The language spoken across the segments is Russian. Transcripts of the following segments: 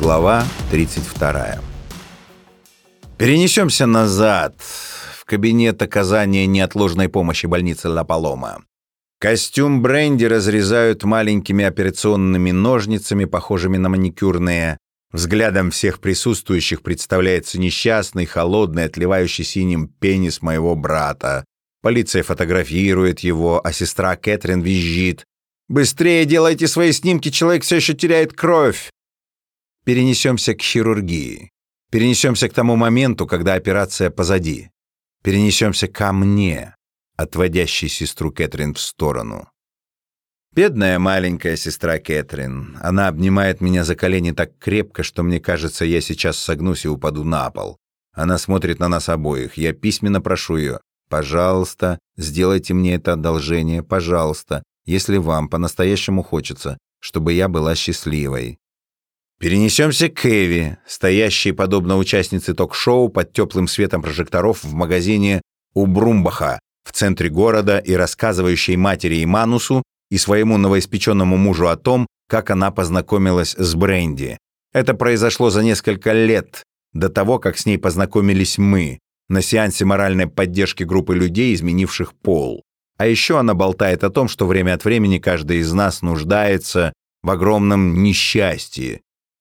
Глава 32. Перенесемся назад, в кабинет оказания неотложной помощи больницы Ла Палома. Костюм Бренди разрезают маленькими операционными ножницами, похожими на маникюрные. Взглядом всех присутствующих представляется несчастный, холодный, отливающий синим пенис моего брата. Полиция фотографирует его, а сестра Кэтрин визжит. «Быстрее делайте свои снимки, человек все еще теряет кровь!» Перенесемся к хирургии. Перенесемся к тому моменту, когда операция позади. Перенесемся ко мне, отводящей сестру Кэтрин в сторону. Бедная маленькая сестра Кэтрин. Она обнимает меня за колени так крепко, что мне кажется, я сейчас согнусь и упаду на пол. Она смотрит на нас обоих. Я письменно прошу ее. Пожалуйста, сделайте мне это одолжение, пожалуйста, если вам по-настоящему хочется, чтобы я была счастливой. Перенесемся к Эви, стоящей подобно участнице ток-шоу под теплым светом прожекторов в магазине у Брумбаха в центре города и рассказывающей матери Иманусу и своему новоиспеченному мужу о том, как она познакомилась с Бренди. Это произошло за несколько лет до того, как с ней познакомились мы, на сеансе моральной поддержки группы людей, изменивших пол. А еще она болтает о том, что время от времени каждый из нас нуждается в огромном несчастье.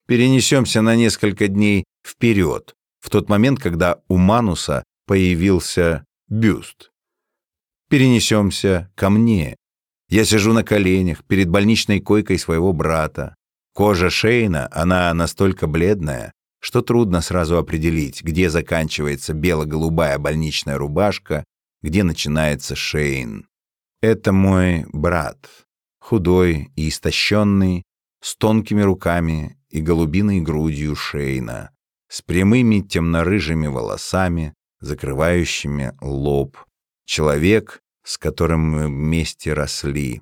Перенесемся на несколько дней вперед, в тот момент, когда у Мануса появился бюст. Перенесемся ко мне. Я сижу на коленях перед больничной койкой своего брата. Кожа Шейна, она настолько бледная, что трудно сразу определить, где заканчивается бело-голубая больничная рубашка, где начинается Шейн. Это мой брат, худой и истощенный, с тонкими руками и голубиной грудью Шейна, с прямыми темно-рыжими волосами, закрывающими лоб. Человек, с которым мы вместе росли.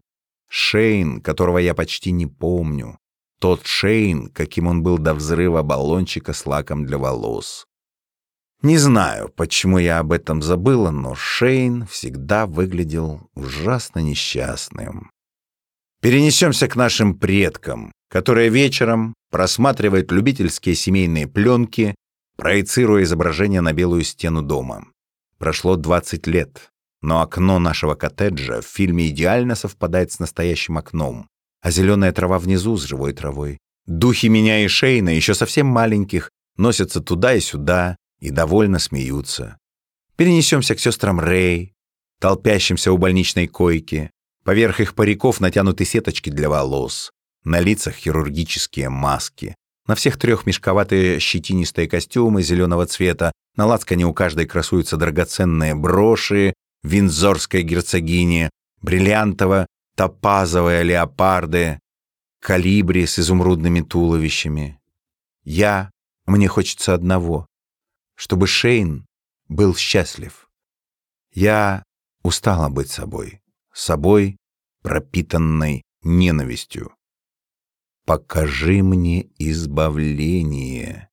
Шейн, которого я почти не помню, тот Шейн, каким он был до взрыва баллончика с лаком для волос. Не знаю, почему я об этом забыла, но Шейн всегда выглядел ужасно несчастным. Перенесемся к нашим предкам, которые вечером просматривают любительские семейные пленки, проецируя изображение на белую стену дома. Прошло 20 лет, но окно нашего коттеджа в фильме идеально совпадает с настоящим окном а зеленая трава внизу с живой травой. Духи меня и Шейна, еще совсем маленьких, носятся туда и сюда и довольно смеются. Перенесемся к сестрам Рэй, толпящимся у больничной койки. Поверх их париков натянуты сеточки для волос. На лицах хирургические маски. На всех трех мешковатые щетинистые костюмы зеленого цвета. На лацкане у каждой красуются драгоценные броши, винзорской герцогини, бриллиантово топазовые леопарды, калибри с изумрудными туловищами. Я, мне хочется одного, чтобы Шейн был счастлив. Я устала быть собой, собой, пропитанной ненавистью. Покажи мне избавление.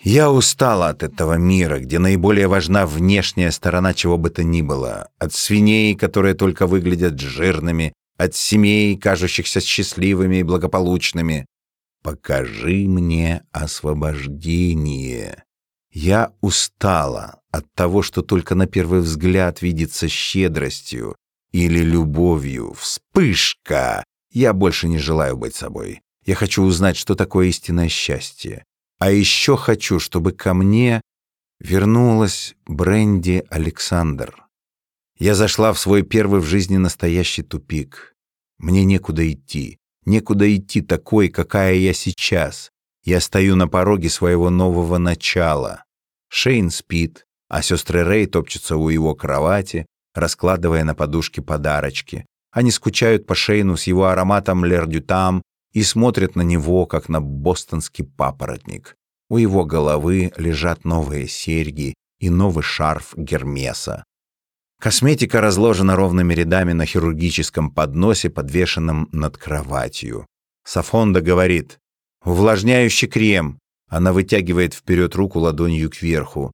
Я устала от этого мира, где наиболее важна внешняя сторона чего бы то ни было. От свиней, которые только выглядят жирными, от семей, кажущихся счастливыми и благополучными. Покажи мне освобождение. Я устала от того, что только на первый взгляд видится щедростью или любовью. Вспышка! Я больше не желаю быть собой. Я хочу узнать, что такое истинное счастье. А еще хочу, чтобы ко мне вернулась Бренди Александр. Я зашла в свой первый в жизни настоящий тупик. Мне некуда идти, некуда идти такой, какая я сейчас. Я стою на пороге своего нового начала. Шейн спит, а сестры Рэй топчутся у его кровати, раскладывая на подушке подарочки. Они скучают по Шейну с его ароматом лердютам и смотрят на него, как на бостонский папоротник. У его головы лежат новые серьги и новый шарф Гермеса. Косметика разложена ровными рядами на хирургическом подносе, подвешенном над кроватью. Сафонда говорит «Увлажняющий крем». Она вытягивает вперед руку ладонью кверху.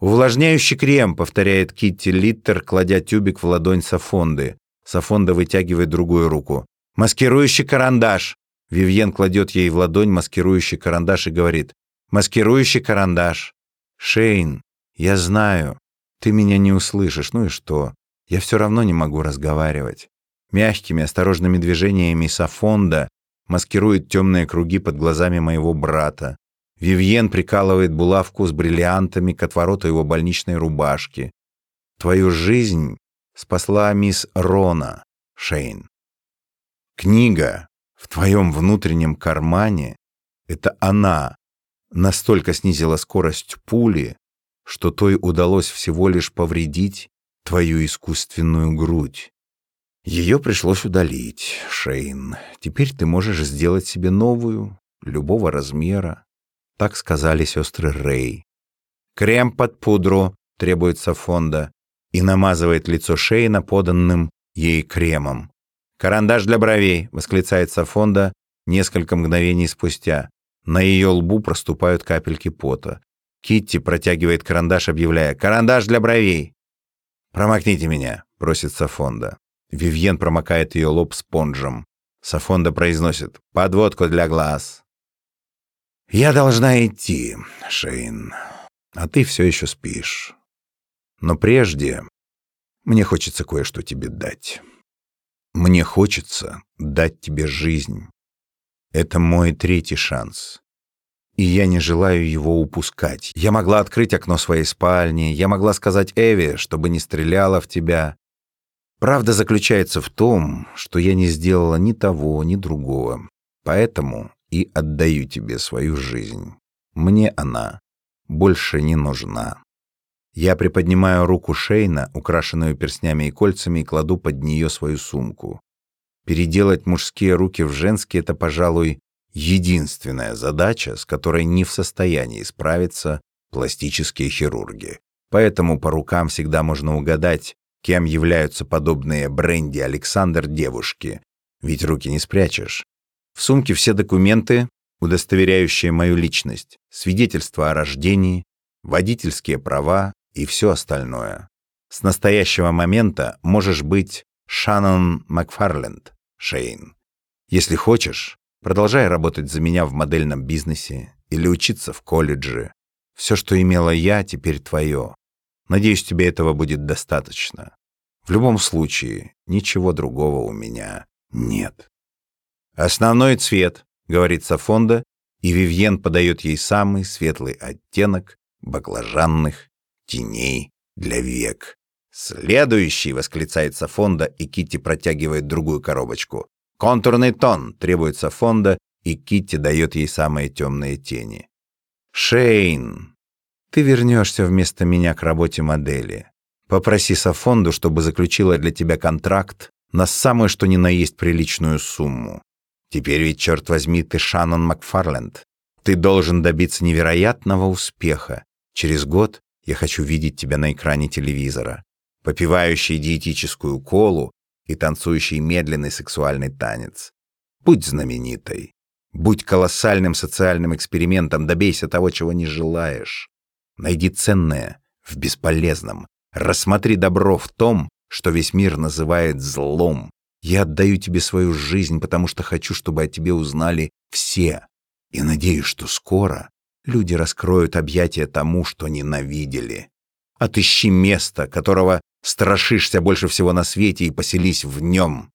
«Увлажняющий крем», — повторяет Китти Литтер, кладя тюбик в ладонь Сафонды. Сафонда вытягивает другую руку. «Маскирующий карандаш». Вивьен кладет ей в ладонь маскирующий карандаш и говорит «Маскирующий карандаш». «Шейн, я знаю, ты меня не услышишь, ну и что? Я все равно не могу разговаривать». Мягкими, осторожными движениями Сафонда маскирует темные круги под глазами моего брата. Вивьен прикалывает булавку с бриллиантами к отвороту его больничной рубашки. Твою жизнь спасла мисс Рона, Шейн. Книга в твоем внутреннем кармане — это она настолько снизила скорость пули, что той удалось всего лишь повредить твою искусственную грудь. Ее пришлось удалить, Шейн. Теперь ты можешь сделать себе новую, любого размера. Так сказали сестры Рэй. Крем под пудру требуется фонда и намазывает лицо Шейна поданным ей кремом. «Карандаш для бровей!» — восклицается фонда несколько мгновений спустя. На ее лбу проступают капельки пота. Китти протягивает карандаш, объявляя «Карандаш для бровей!» «Промокните меня!» — просит Сафонда. Вивьен промокает ее лоб спонжем. Сафонда произносит «Подводку для глаз». «Я должна идти, Шейн, а ты все еще спишь. Но прежде мне хочется кое-что тебе дать. Мне хочется дать тебе жизнь. Это мой третий шанс. И я не желаю его упускать. Я могла открыть окно своей спальни, я могла сказать Эви, чтобы не стреляла в тебя. Правда заключается в том, что я не сделала ни того, ни другого. Поэтому и отдаю тебе свою жизнь. Мне она больше не нужна. Я приподнимаю руку Шейна, украшенную перстнями и кольцами, и кладу под нее свою сумку. Переделать мужские руки в женские — это, пожалуй, единственная задача, с которой не в состоянии справиться пластические хирурги. Поэтому по рукам всегда можно угадать, кем являются подобные Бренди Александр девушки, ведь руки не спрячешь. В сумке все документы, удостоверяющие мою личность, свидетельство о рождении, водительские права и все остальное. С настоящего момента можешь быть Шаннон Макфарленд, Шейн. Если хочешь, продолжай работать за меня в модельном бизнесе или учиться в колледже. Все, что имела я, теперь твое. Надеюсь, тебе этого будет достаточно. В любом случае, ничего другого у меня нет. «Основной цвет», — говорит Сафонда, и Вивьен подает ей самый светлый оттенок баклажанных теней для век. «Следующий!» — восклицает Сафонда, и Китти протягивает другую коробочку. «Контурный тон!» — требуется Фонда, и Китти дает ей самые темные тени. «Шейн, ты вернешься вместо меня к работе модели. Попроси Сафонду, чтобы заключила для тебя контракт на самую что ни на есть приличную сумму. Теперь ведь, черт возьми, ты Шаннон Макфарленд. Ты должен добиться невероятного успеха. Через год я хочу видеть тебя на экране телевизора, попивающий диетическую колу и танцующий медленный сексуальный танец. Будь знаменитой. Будь колоссальным социальным экспериментом, добейся того, чего не желаешь. Найди ценное в бесполезном. Рассмотри добро в том, что весь мир называет злом. Я отдаю тебе свою жизнь, потому что хочу, чтобы о тебе узнали все. И надеюсь, что скоро люди раскроют объятия тому, что ненавидели. Отыщи место, которого страшишься больше всего на свете, и поселись в нем.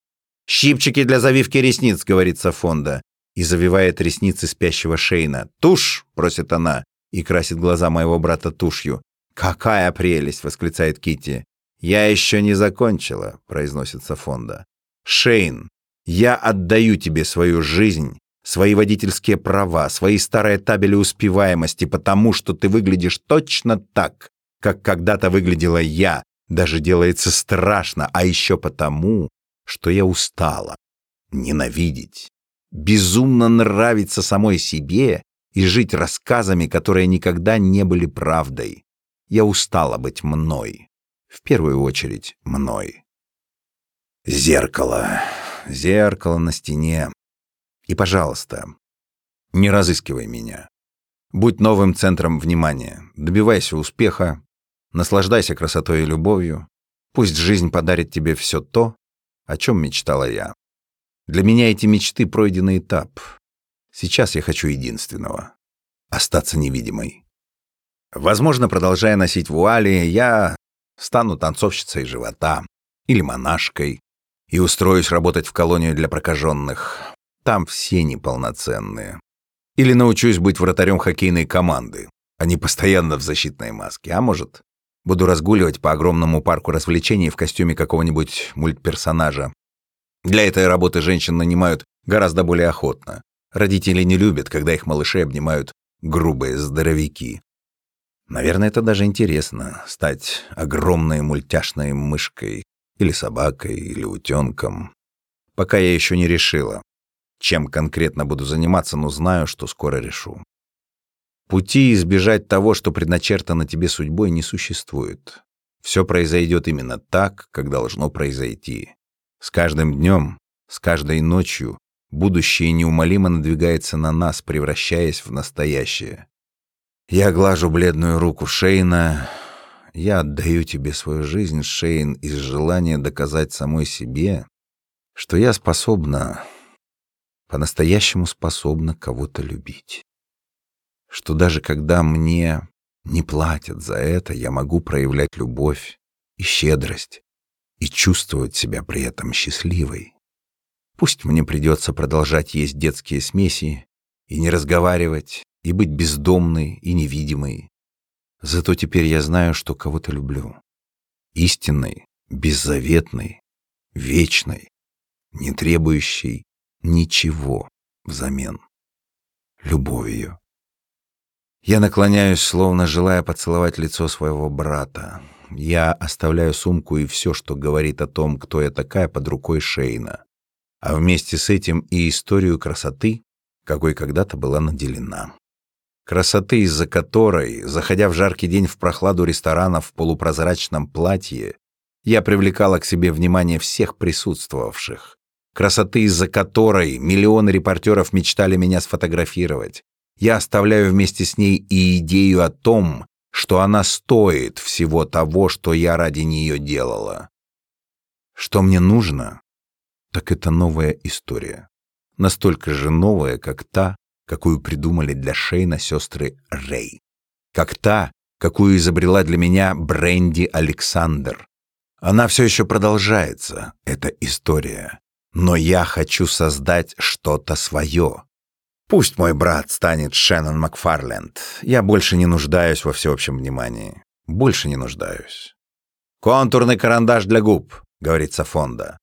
«Щипчики для завивки ресниц», — говорит Сафонда, и завивает ресницы спящего Шейна. «Тушь!» — просит она, и красит глаза моего брата тушью. «Какая прелесть!» — восклицает Кити. «Я еще не закончила», — произносит Сафонда. Шейн, я отдаю тебе свою жизнь, свои водительские права, свои старые табели успеваемости, потому что ты выглядишь точно так, как когда-то выглядела я. Даже делается страшно, а еще потому, что я устала. Ненавидеть. Безумно нравиться самой себе и жить рассказами, которые никогда не были правдой. Я устала быть мной. В первую очередь мной. Зеркало. Зеркало на стене. И, пожалуйста, не разыскивай меня. Будь новым центром внимания. Добивайся успеха. Наслаждайся красотой и любовью. Пусть жизнь подарит тебе все то, о чем мечтала я. Для меня эти мечты — пройденный этап. Сейчас я хочу единственного — остаться невидимой. Возможно, продолжая носить вуали, я стану танцовщицей живота или монашкой и устроюсь работать в колонию для прокаженных. Там все неполноценные. Или научусь быть вратарем хоккейной команды. Они постоянно в защитной маске. А может, буду разгуливать по огромному парку развлечений в костюме какого-нибудь мультперсонажа. Для этой работы женщин нанимают гораздо более охотно. Родители не любят, когда их малышей обнимают грубые здоровяки. Наверное, это даже интересно — стать огромной мультяшной мышкой или собакой, или утенком. Пока я еще не решила, чем конкретно буду заниматься, но знаю, что скоро решу. Пути избежать того, что предначертано тебе судьбой, не существует. Все произойдет именно так, как должно произойти. С каждым днем, с каждой ночью будущее неумолимо надвигается на нас, превращаясь в настоящее. Я глажу бледную руку Шейна. Я отдаю тебе свою жизнь, Шейн, из желания доказать самой себе, что я способна, по-настоящему способна кого-то любить что даже когда мне не платят за это, я могу проявлять любовь и щедрость и чувствовать себя при этом счастливой. Пусть мне придется продолжать есть детские смеси и не разговаривать, и быть бездомной и невидимой. Зато теперь я знаю, что кого-то люблю. Истинной, беззаветной, вечной, не требующей ничего взамен. Любовью. Я наклоняюсь, словно желая поцеловать лицо своего брата. Я оставляю сумку и все, что говорит о том, кто я такая, под рукой Шейна. А вместе с этим и историю красоты, какой когда-то была наделена. Красоты, из-за которой, заходя в жаркий день в прохладу ресторана в полупрозрачном платье, я привлекала к себе внимание всех присутствовавших. Красоты, из-за которой миллионы репортеров мечтали меня сфотографировать я оставляю вместе с ней и идею о том, что она стоит всего того, что я ради нее делала. Что мне нужно, так это новая история. Настолько же новая, как та, какую придумали для Шейна сестры Рэй. Как та, какую изобрела для меня Бренди Александр. Она все еще продолжается, эта история. Но я хочу создать что-то свое. Пусть мой брат станет Шеннон Макфарленд. Я больше не нуждаюсь во всеобщем внимании. Больше не нуждаюсь. «Контурный карандаш для губ», — говорит Сафонда.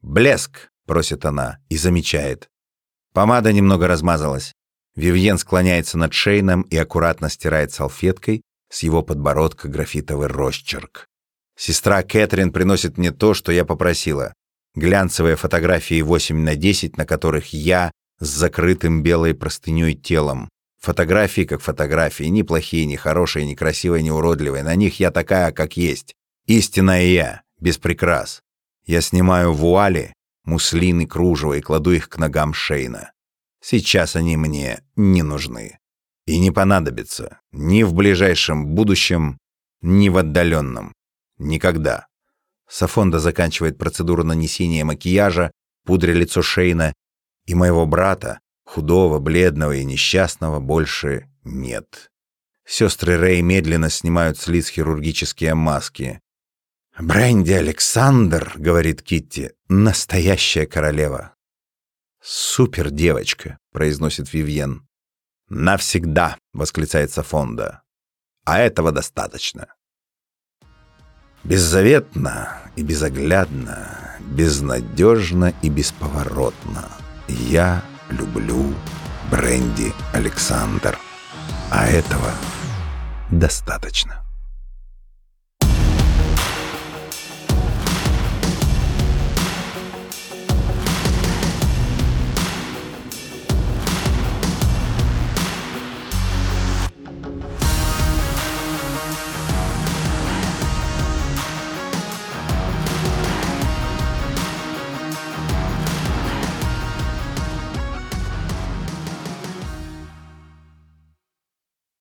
«Блеск», — просит она и замечает. Помада немного размазалась. Вивьен склоняется над Шейном и аккуратно стирает салфеткой с его подбородка графитовый росчерк. Сестра Кэтрин приносит мне то, что я попросила. Глянцевые фотографии 8 на 10, на которых я с закрытым белой простыней телом. Фотографии как фотографии, ни плохие, ни хорошие, ни красивые, ни уродливые. На них я такая, как есть. Истинная я, без прикрас. Я снимаю вуали, муслины, кружево и кладу их к ногам Шейна. Сейчас они мне не нужны. И не понадобятся ни в ближайшем будущем, ни в отдаленном. Никогда. Сафонда заканчивает процедуру нанесения макияжа, пудря лицо Шейна и моего брата, худого, бледного и несчастного, больше нет. Сестры Рэй медленно снимают с лиц хирургические маски. «Бренди Александр», — говорит Китти, — «настоящая королева». «Супер девочка», — произносит Вивьен. «Навсегда», — восклицается Фонда. «А этого достаточно». Беззаветно и безоглядно, безнадежно и бесповоротно — я люблю Бренди Александр. А этого достаточно.